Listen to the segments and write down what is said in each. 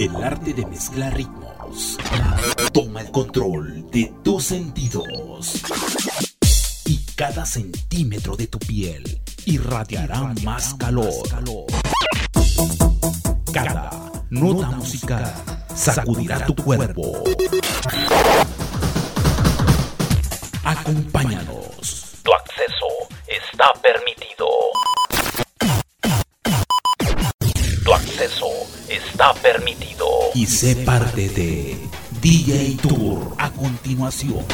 El arte de mezclar ritmos. Toma el control de tus sentidos. Y cada centímetro de tu piel irradiará, más, calor. Cada nota musical sacudirá tu cuerpo. Acompáñanos. Tu acceso está permitido. Tu acceso está permitido. Y sé parte de DJ Tour a continuación.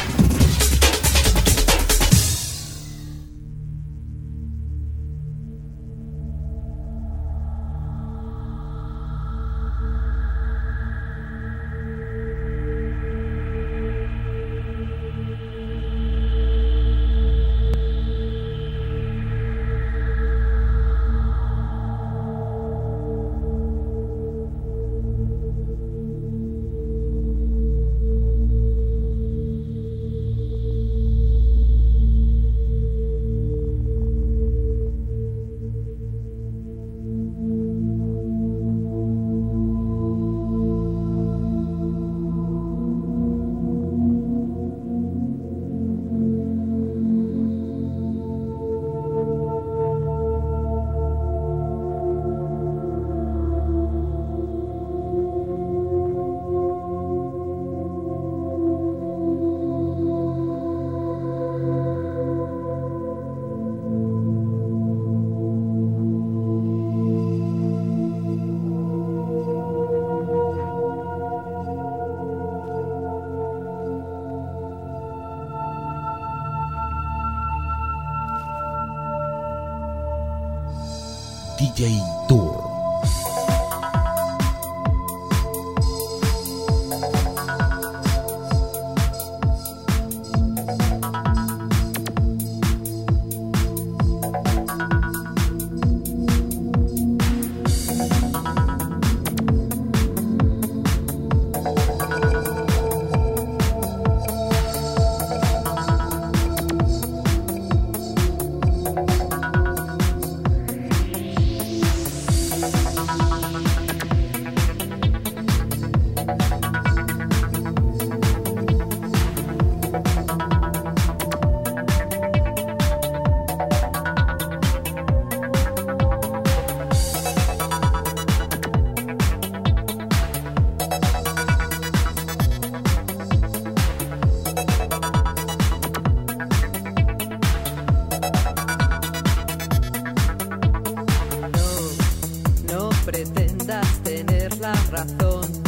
DJ Tour. razón.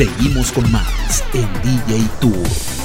Seguimos con más en DJ Tour.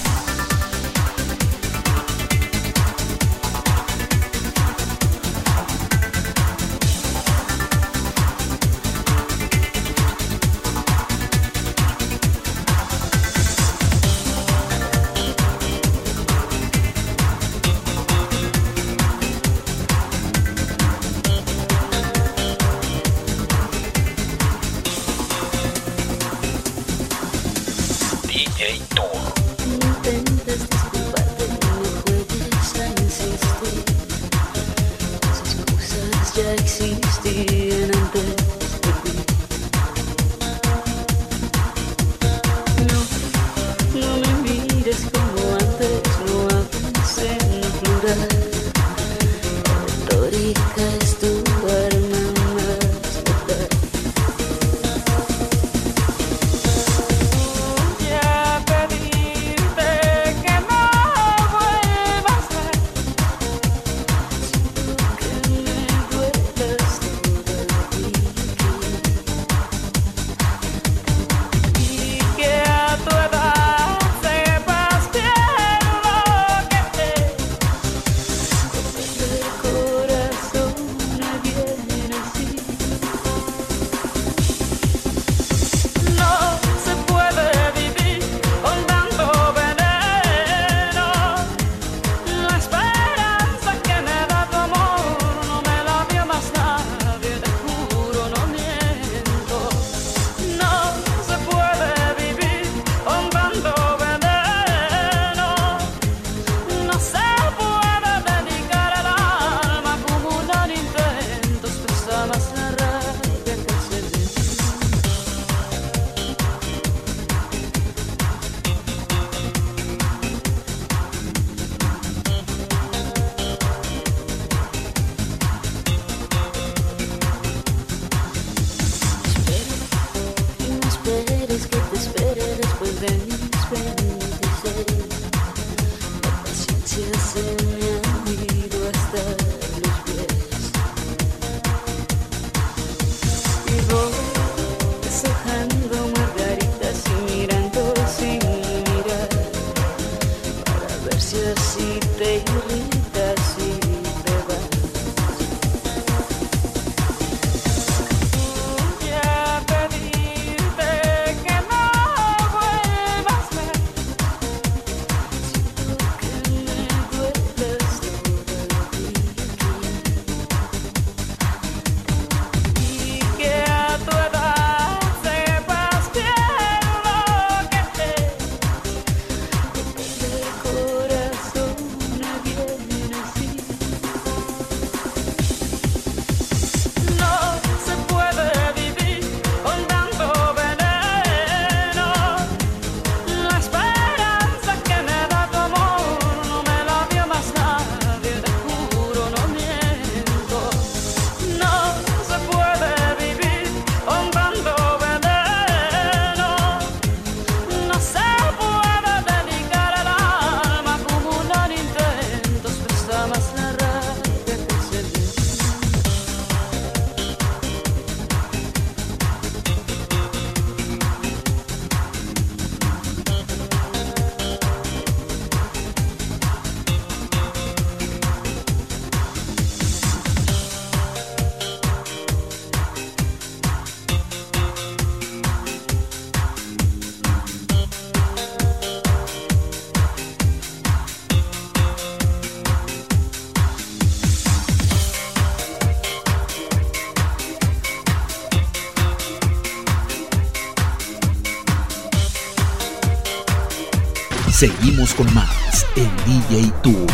con más en DJ Tour.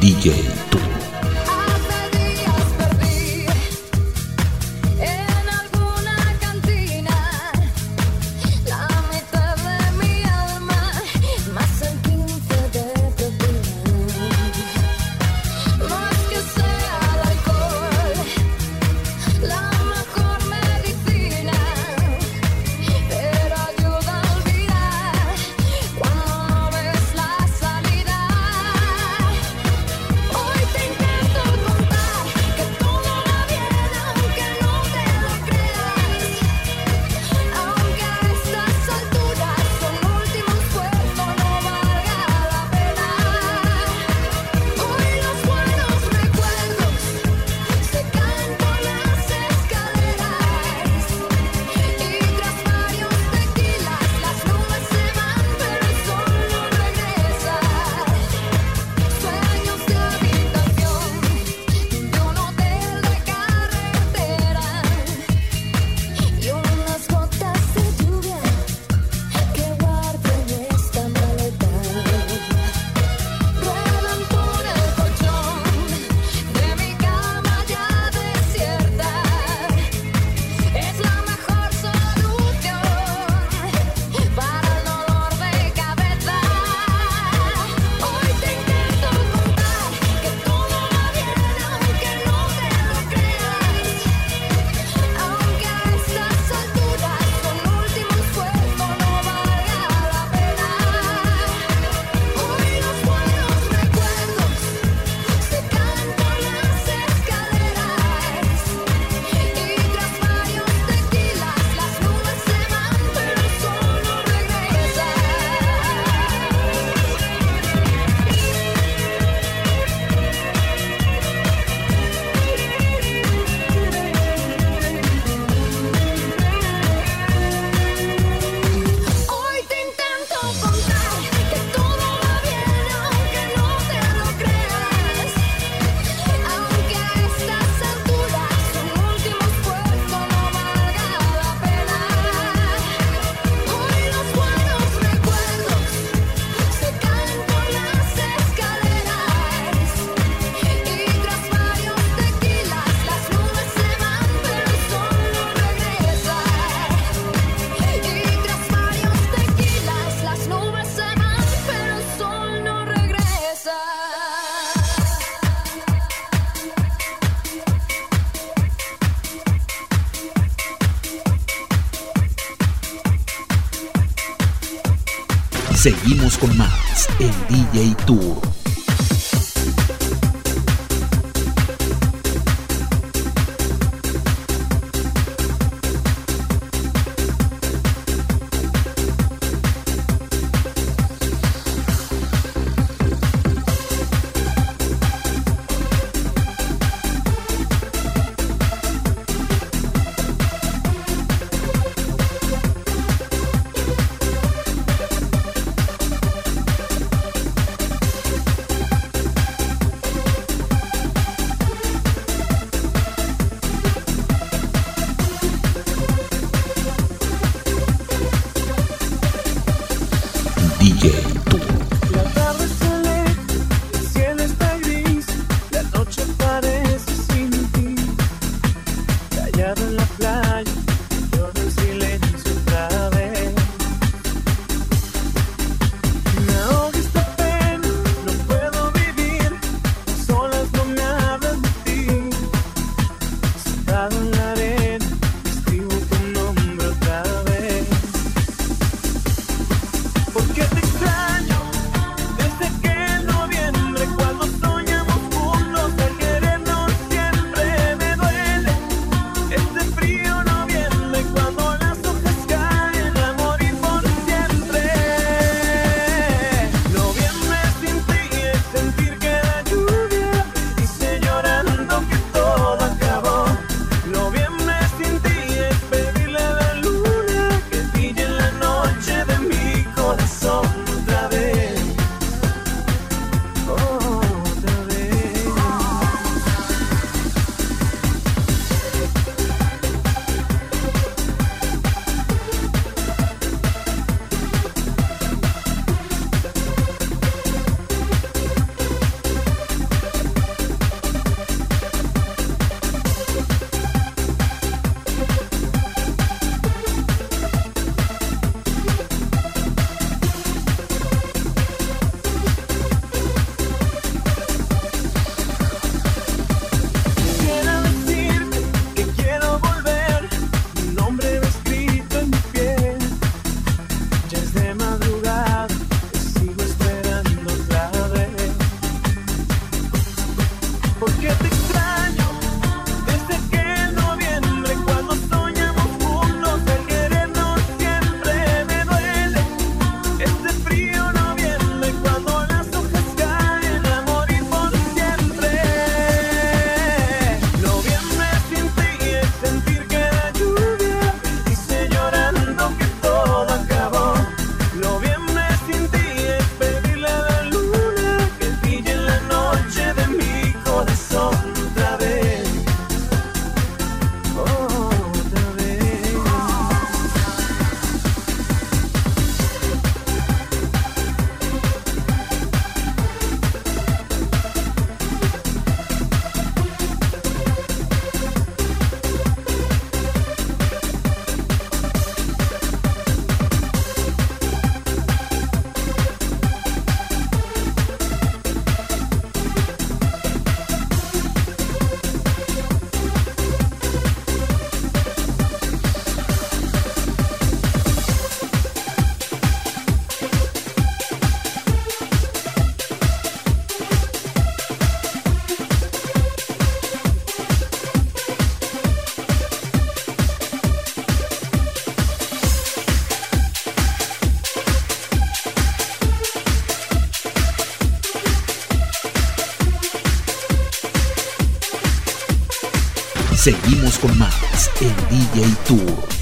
DJ Seguimos con más en DJ Tour. Seguimos con más el DJ Tour.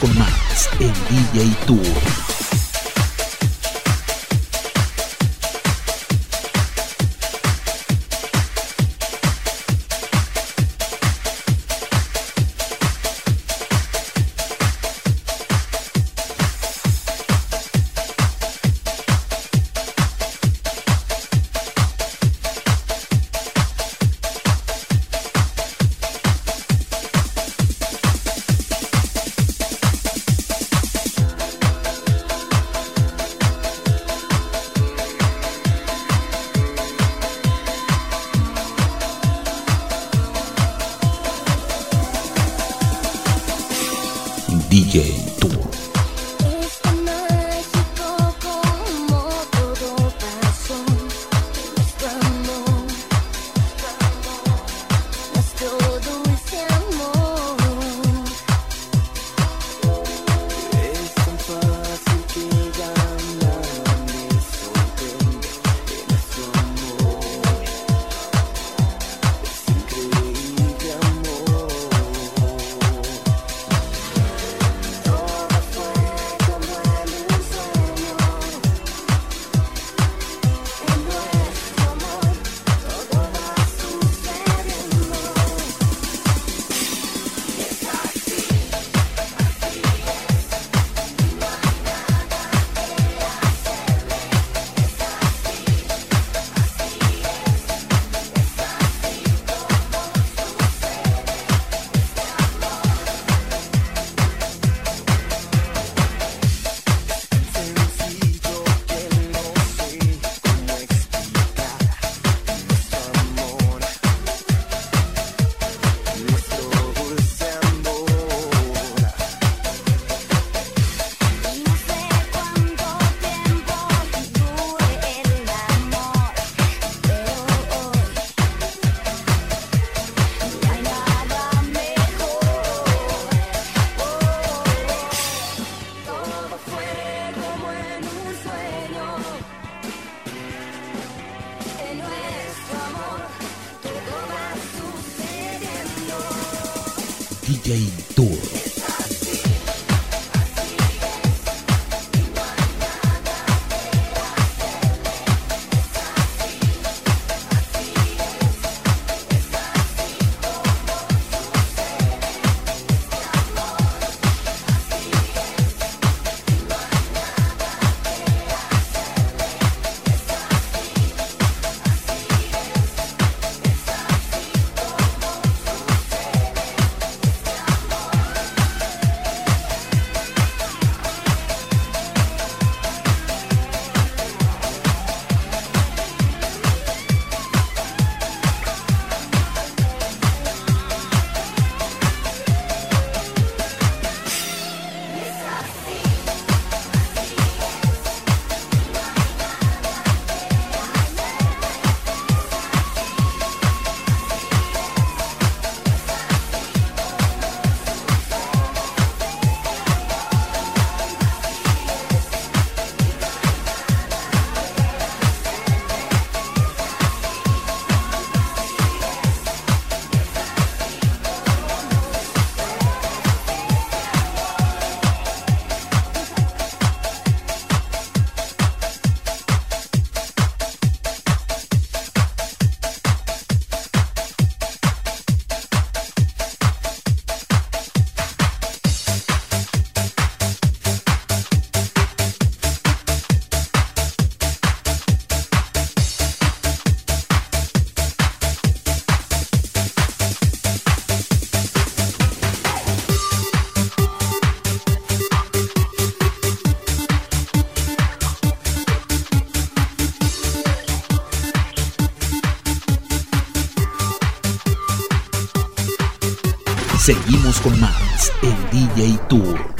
con más en DJ Tour. DJ Tour. Seguimos con más en DJ Tour.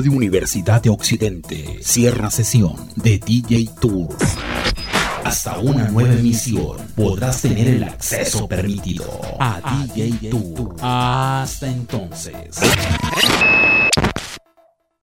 Radio Universidad de Occidente cierra sesión de DJ Tour. Hasta una nueva emisión podrás tener el acceso permitido a DJ Tour. Hasta entonces.